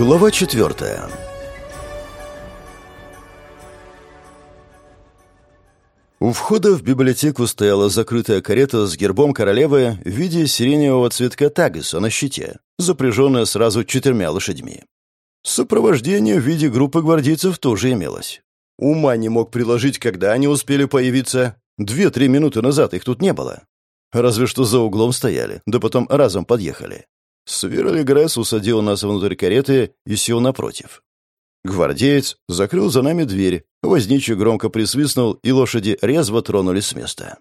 Глава четвертая У входа в библиотеку стояла закрытая карета с гербом королевы в виде сиреневого цветка тагиса на щите, запряженная сразу четырьмя лошадьми. Сопровождение в виде группы гвардейцев тоже имелось. Ума не мог приложить, когда они успели появиться. Две-три минуты назад их тут не было. Разве что за углом стояли, да потом разом подъехали. Свирли Гресс усадил нас внутрь кареты и сел напротив. Гвардеец закрыл за нами дверь, возничий громко присвистнул, и лошади резво тронулись с места.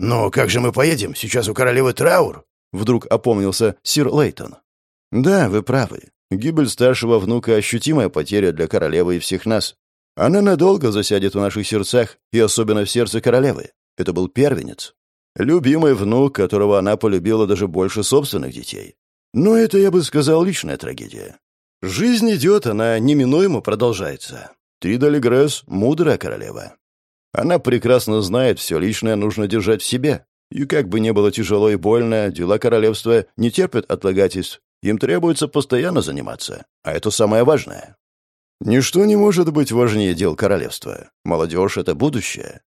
«Ну, как же мы поедем? Сейчас у королевы траур!» Вдруг опомнился сир Лейтон. «Да, вы правы. Гибель старшего внука — ощутимая потеря для королевы и всех нас. Она надолго засядет в наших сердцах, и особенно в сердце королевы. Это был первенец. Любимый внук, которого она полюбила даже больше собственных детей. Но это, я бы сказал, личная трагедия. Жизнь идет, она неминуемо продолжается. Тридали Гресс — мудрая королева. Она прекрасно знает, все личное нужно держать в себе. И как бы ни было тяжело и больно, дела королевства не терпят отлагательств. Им требуется постоянно заниматься. А это самое важное. Ничто не может быть важнее дел королевства. Молодежь — это будущее.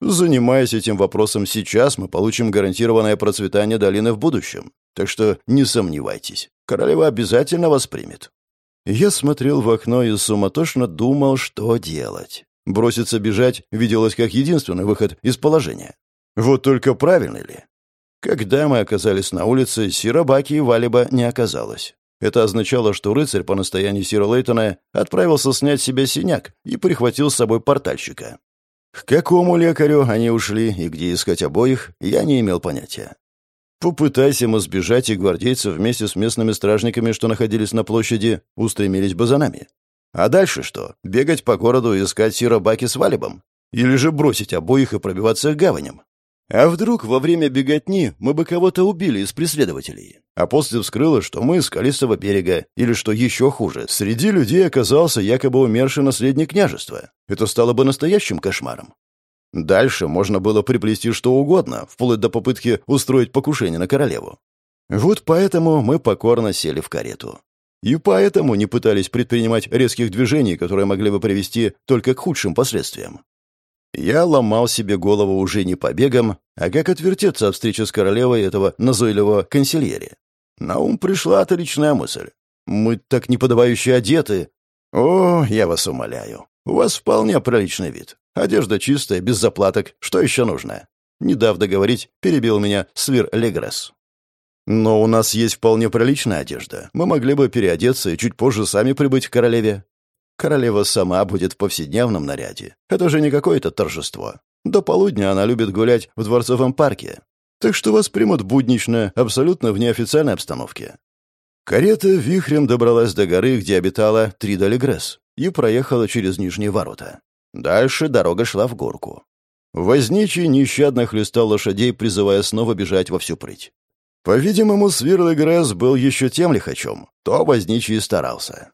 Занимаясь этим вопросом сейчас, мы получим гарантированное процветание долины в будущем. Так что не сомневайтесь, королева обязательно вас примет. Я смотрел в окно и суматошно думал, что делать. Броситься бежать виделось как единственный выход из положения. Вот только правильный ли? Когда мы оказались на улице, Сирабаки и Валиба не оказалось. Это означало, что рыцарь по настоянию Сира Лейтона отправился снять себе синяк и прихватил с собой портальщика. К какому лекарю они ушли и где искать обоих, я не имел понятия. Попытайся мы сбежать, и гвардейцы вместе с местными стражниками, что находились на площади, устремились бы за нами. А дальше что? Бегать по городу и искать Сира Баки с Валибом? Или же бросить обоих и пробиваться к гаваням? А вдруг во время беготни мы бы кого-то убили из преследователей? А после вскрылось, что мы с Калистого берега, или что еще хуже, среди людей оказался якобы умерший наследник княжества. Это стало бы настоящим кошмаром. Дальше можно было приплести что угодно, вплоть до попытки устроить покушение на королеву. Вот поэтому мы покорно сели в карету. И поэтому не пытались предпринимать резких движений, которые могли бы привести только к худшим последствиям. Я ломал себе голову уже не побегом, а как отвертеться от встречи с королевой этого назойливого консильери. На ум пришла отличная мысль. Мы так неподобающе одеты. О, я вас умоляю. У вас вполне приличный вид. Одежда чистая, без заплаток. Что еще нужно? Не дав договорить, перебил меня Свир Легресс. Но у нас есть вполне приличная одежда. Мы могли бы переодеться и чуть позже сами прибыть к королеве. Королева сама будет в повседневном наряде. Это же не какое-то торжество. До полудня она любит гулять в дворцовом парке. Так что вас примут буднично, абсолютно в неофициальной обстановке. Карета вихрем добралась до горы, где обитала Тридали Гресс, и проехала через нижние ворота. Дальше дорога шла в горку. Возничий нещадно хлестал лошадей, призывая снова бежать во всю прыть. По-видимому, Свирлый Гресс был еще тем лихачом, то возничий старался.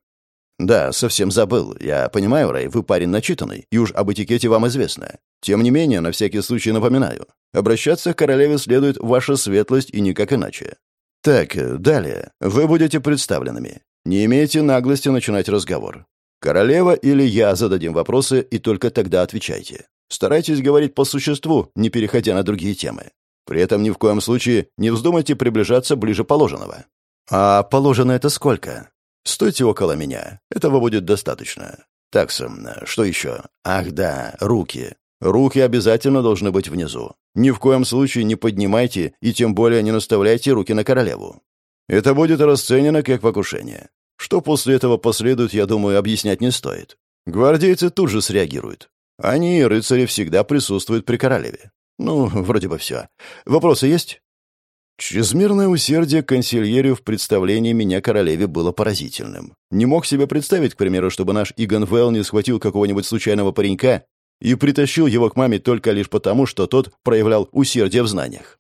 «Да, совсем забыл. Я понимаю, Рэй, вы парень начитанный, и уж об этикете вам известно. Тем не менее, на всякий случай напоминаю. Обращаться к королеве следует ваша светлость и никак иначе. Так, далее. Вы будете представленными. Не имейте наглости начинать разговор. Королева или я зададим вопросы, и только тогда отвечайте. Старайтесь говорить по существу, не переходя на другие темы. При этом ни в коем случае не вздумайте приближаться ближе положенного. А положено это сколько? Стойте около меня. Этого будет достаточно. Так, Сэм, что еще? Ах да, руки. Руки обязательно должны быть внизу. Ни в коем случае не поднимайте и тем более не наставляйте руки на королеву. Это будет расценено как покушение. Что после этого последует, я думаю, объяснять не стоит. Гвардейцы тут же среагируют. Они, рыцари, всегда присутствуют при королеве. Ну, вроде бы все. Вопросы есть? Чрезмерное усердие консильерию в представлении меня королеве было поразительным. Не мог себе представить, к примеру, чтобы наш Игон Вэлл не схватил какого-нибудь случайного паренька и притащил его к маме только лишь потому, что тот проявлял усердие в знаниях.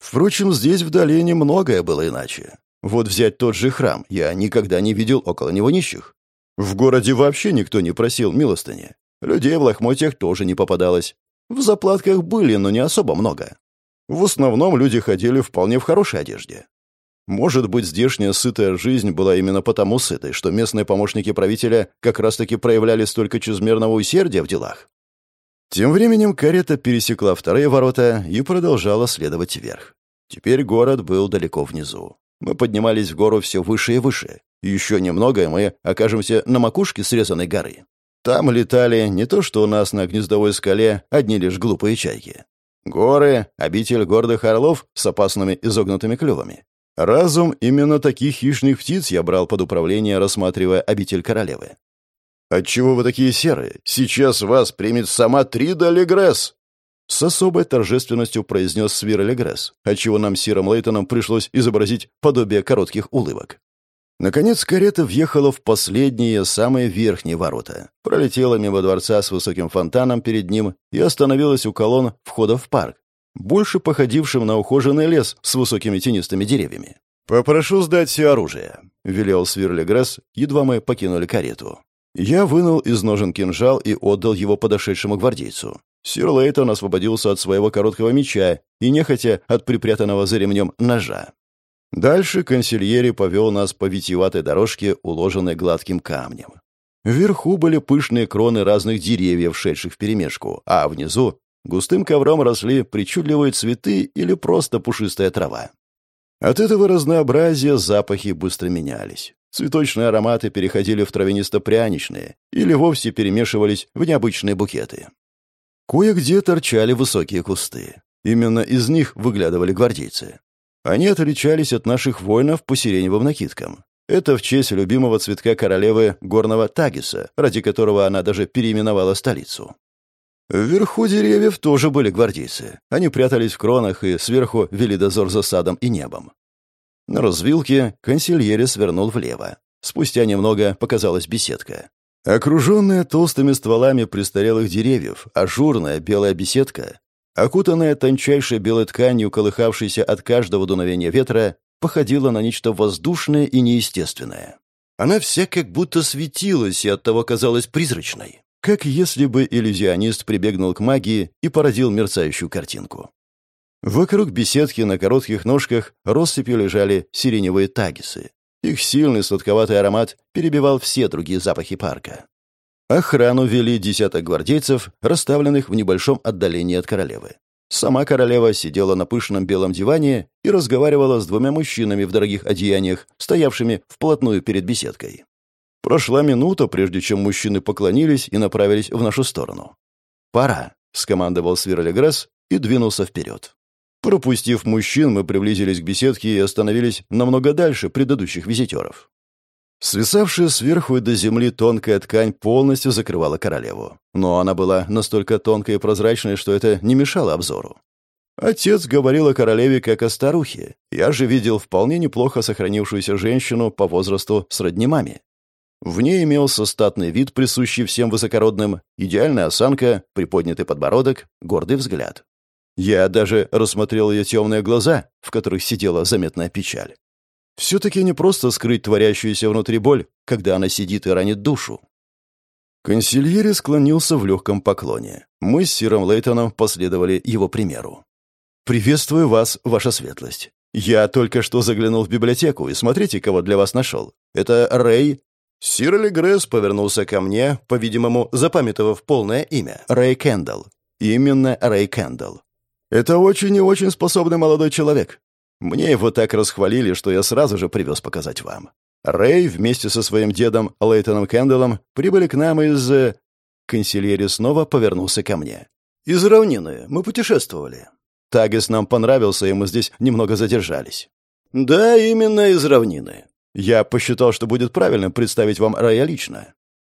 Впрочем, здесь в долине многое было иначе. Вот взять тот же храм, я никогда не видел около него нищих. В городе вообще никто не просил милостыни. Людей в лохмотьях тоже не попадалось. В заплатках были, но не особо много. В основном люди ходили вполне в хорошей одежде. Может быть, здешняя сытая жизнь была именно потому сытой, что местные помощники правителя как раз-таки проявляли столько чрезмерного усердия в делах. Тем временем карета пересекла вторые ворота и продолжала следовать вверх. Теперь город был далеко внизу. Мы поднимались в гору все выше и выше. Еще немного, и мы окажемся на макушке срезанной горы. Там летали не то что у нас на гнездовой скале одни лишь глупые чайки. Горы — обитель гордых орлов с опасными изогнутыми клювами. Разум именно таких хищных птиц я брал под управление, рассматривая обитель королевы. «Отчего вы такие серые? Сейчас вас примет сама Трида Легресс!» С особой торжественностью произнес Свир Легресс, отчего нам Сиром Лейтоном пришлось изобразить подобие коротких улыбок. Наконец карета въехала в последние, самые верхние ворота, пролетела мимо дворца с высоким фонтаном перед ним и остановилась у колонн входа в парк, больше походившим на ухоженный лес с высокими тенистыми деревьями. «Попрошу сдать все оружие», — велел Свирлигресс, едва мы покинули карету. Я вынул из ножен кинжал и отдал его подошедшему гвардейцу. Сир Лейтон освободился от своего короткого меча и нехотя от припрятанного за ремнем ножа. Дальше консильери повел нас по витиеватой дорожке, уложенной гладким камнем. Вверху были пышные кроны разных деревьев, шедших вперемешку, а внизу густым ковром росли причудливые цветы или просто пушистая трава. От этого разнообразия запахи быстро менялись. Цветочные ароматы переходили в травянисто-пряничные или вовсе перемешивались в необычные букеты. Кое-где торчали высокие кусты. Именно из них выглядывали гвардейцы. Они отличались от наших воинов по сиреневым накидкам. Это в честь любимого цветка королевы горного Тагиса, ради которого она даже переименовала столицу. Вверху деревьев тоже были гвардейцы. Они прятались в кронах и сверху вели дозор за садом и небом. На развилке консильери свернул влево. Спустя немного показалась беседка. Окруженная толстыми стволами престарелых деревьев, ажурная белая беседка, окутанная тончайшей белой тканью, колыхавшейся от каждого дуновения ветра, походила на нечто воздушное и неестественное. Она вся как будто светилась и оттого казалась призрачной, как если бы иллюзионист прибегнул к магии и породил мерцающую картинку. Вокруг беседки на коротких ножках россыпью лежали сиреневые тагисы. Их сильный сладковатый аромат перебивал все другие запахи парка. Охрану вели десяток гвардейцев, расставленных в небольшом отдалении от королевы. Сама королева сидела на пышном белом диване и разговаривала с двумя мужчинами в дорогих одеяниях, стоявшими вплотную перед беседкой. Прошла минута, прежде чем мужчины поклонились и направились в нашу сторону. «Пора», — скомандовал Свирлигресс и двинулся вперед. Пропустив мужчин, мы приблизились к беседке и остановились намного дальше предыдущих визитеров. Свисавшая сверху и до земли тонкая ткань полностью закрывала королеву. Но она была настолько тонкой и прозрачной, что это не мешало обзору. Отец говорил о королеве как о старухе. Я же видел вполне неплохо сохранившуюся женщину по возрасту сродни маме. В ней имелся статный вид, присущий всем высокородным, идеальная осанка, приподнятый подбородок, гордый взгляд. Я даже рассмотрел ее темные глаза, в которых сидела заметная печаль. Все-таки не просто скрыть творящуюся внутри боль, когда она сидит и ранит душу. Консильери склонился в легком поклоне. Мы с Сиром Лейтоном последовали его примеру. «Приветствую вас, ваша светлость. Я только что заглянул в библиотеку, и смотрите, кого для вас нашел. Это Рэй...» Сир Легресс повернулся ко мне, по-видимому, запамятовав полное имя. Рэй Кендалл. Именно Рэй Кендалл. Это очень и очень способный молодой человек. Мне его так расхвалили, что я сразу же привез показать вам. Рэй вместе со своим дедом Лейтоном Кэндаллом прибыли к нам из... Э, Консильери снова повернулся ко мне. «Из равнины. Мы путешествовали. Тагис нам понравился, и мы здесь немного задержались». «Да, именно из равнины. Я посчитал, что будет правильно представить вам Рэя лично».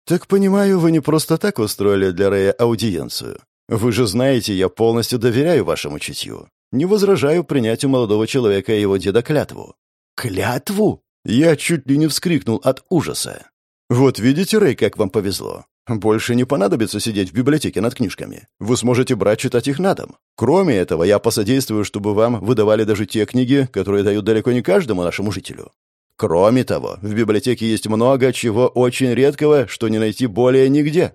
«Так понимаю, вы не просто так устроили для Рэя аудиенцию. Вы же знаете, я полностью доверяю вашему чутью. Не возражаю принятию молодого человека его деда клятву». «Клятву?» Я чуть ли не вскрикнул от ужаса. «Вот видите, Рэй, как вам повезло. Больше не понадобится сидеть в библиотеке над книжками. Вы сможете брать читать их на дом. Кроме этого, я посодействую, чтобы вам выдавали даже те книги, которые дают далеко не каждому нашему жителю. Кроме того, в библиотеке есть много чего очень редкого, что не найти более нигде.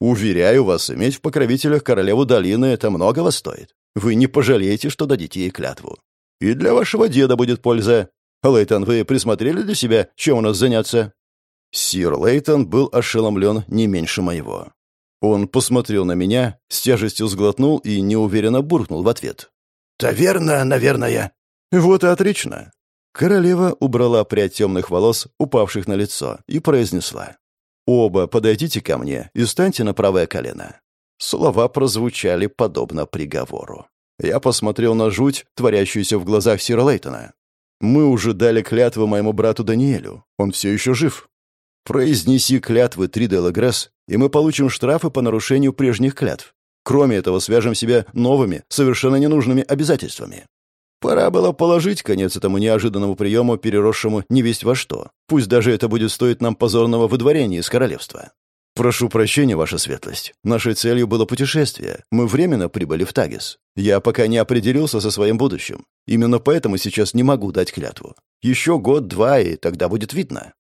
Уверяю вас, иметь в покровителях королеву долины это многого стоит. Вы не пожалеете, что дадите ей клятву. И для вашего деда будет польза. Лейтон, вы присмотрели для себя, чем у нас заняться?» Сир Лейтон был ошеломлен не меньше моего. Он посмотрел на меня, с тяжестью сглотнул и неуверенно буркнул в ответ. «Таверна, наверное». «Вот и отлично». Королева убрала прядь темных волос, упавших на лицо, и произнесла. «Оба подойдите ко мне и станьте на правое колено». Слова прозвучали подобно приговору. Я посмотрел на жуть, творящуюся в глазах Сира Лейтона. «Мы уже дали клятву моему брату Даниэлю. Он все еще жив. Произнеси клятвы три Делагресс, и мы получим штрафы по нарушению прежних клятв. Кроме этого, свяжем себя новыми, совершенно ненужными обязательствами. Пора было положить конец этому неожиданному приему, переросшему невесть во что. Пусть даже это будет стоить нам позорного выдворения из королевства. Прошу прощения, ваша светлость. Нашей целью было путешествие. Мы временно прибыли в Тагис. Я пока не определился со своим будущим. Именно поэтому сейчас не могу дать клятву. Еще год-два, и тогда будет видно.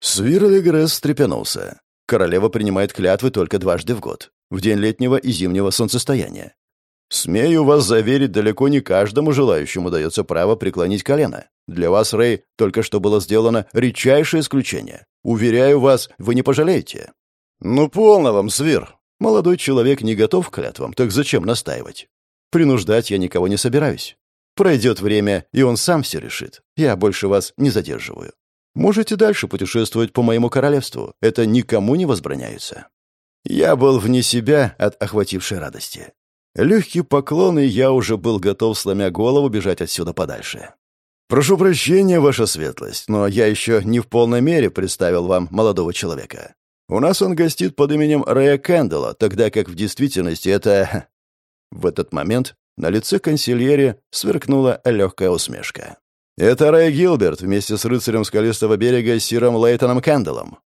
Свирлигресс встрепенулся. Королева принимает клятвы только дважды в год, в день летнего и зимнего солнцестояния. Смею вас заверить, далеко не каждому желающему дается право преклонить колено. Для вас, Рэй, только что было сделано редчайшее исключение. Уверяю вас, вы не пожалеете. Ну, полно вам, Свир. Молодой человек не готов к клятвам, так зачем настаивать? Принуждать я никого не собираюсь. Пройдет время, и он сам все решит. Я больше вас не задерживаю. Можете дальше путешествовать по моему королевству. Это никому не возбраняется». Я был вне себя от охватившей радости. Легкий поклон, и я уже был готов, сломя голову, бежать отсюда подальше. «Прошу прощения, ваша светлость, но я еще не в полной мере представил вам молодого человека. У нас он гостит под именем Рэя Кэндалла, тогда как в действительности это...» В этот момент на лице консильери сверкнула легкая усмешка. Это Рэй Гилберт вместе с рыцарем скалистого берега Сиром Лейтоном Кэндаллом.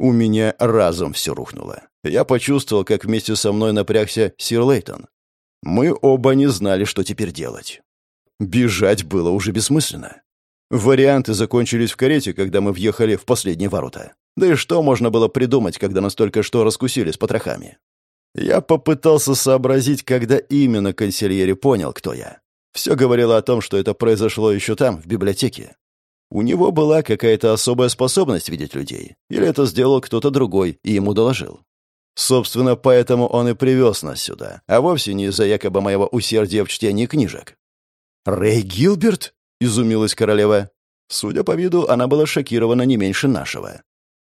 У меня разом все рухнуло. Я почувствовал, как вместе со мной напрягся Сир Лейтон. Мы оба не знали, что теперь делать. Бежать было уже бессмысленно. Варианты закончились в карете, когда мы въехали в последние ворота. Да и что можно было придумать, когда нас только что раскусили с потрохами? Я попытался сообразить, когда именно консильери понял, кто я. Все говорило о том, что это произошло еще там, в библиотеке. У него была какая-то особая способность видеть людей. Или это сделал кто-то другой и ему доложил. Собственно, поэтому он и привез нас сюда, а вовсе не из-за якобы моего усердия в чтении книжек. «Рэй Гилберт?» — изумилась королева. Судя по виду, она была шокирована не меньше нашего.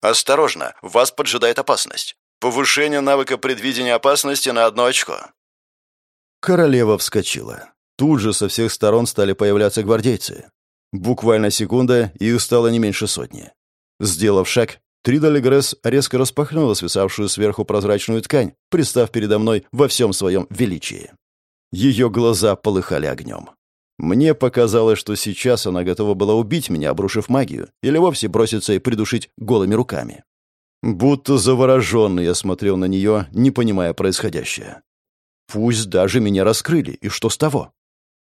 «Осторожно, вас поджидает опасность. Повышение навыка предвидения опасности на одно очко». Королева вскочила. Тут же со всех сторон стали появляться гвардейцы. Буквально секунда, и их стало не меньше сотни. Сделав шаг, Трида Легресс резко распахнула свисавшую сверху прозрачную ткань, пристав передо мной во всем своем величии. Ее глаза полыхали огнем. Мне показалось, что сейчас она готова была убить меня, обрушив магию, или вовсе броситься и придушить голыми руками. Будто завороженный я смотрел на нее, не понимая происходящее. Пусть даже меня раскрыли, и что с того?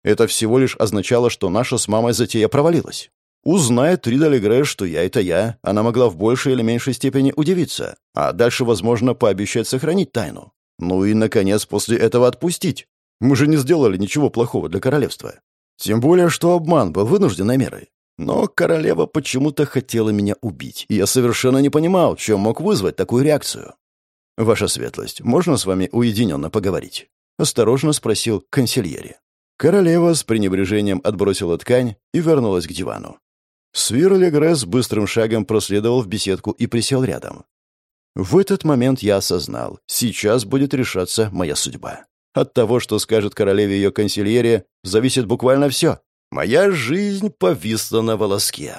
Это всего лишь означало, что наша с мамой затея провалилась. Узнает Рида Легре, что я — это я, она могла в большей или меньшей степени удивиться, а дальше, возможно, пообещать сохранить тайну. Ну и, наконец, после этого отпустить. Мы же не сделали ничего плохого для королевства. Тем более, что обман был вынужденной мерой. Но королева почему-то хотела меня убить, и я совершенно не понимал, чем мог вызвать такую реакцию. «Ваша светлость, можно с вами уединенно поговорить?» — осторожно спросил консильери. Королева с пренебрежением отбросила ткань и вернулась к дивану. Свирлигресс быстрым шагом проследовал в беседку и присел рядом. В этот момент я осознал, сейчас будет решаться моя судьба. От того, что скажет королеве ее консильерия, зависит буквально все. Моя жизнь повисла на волоске.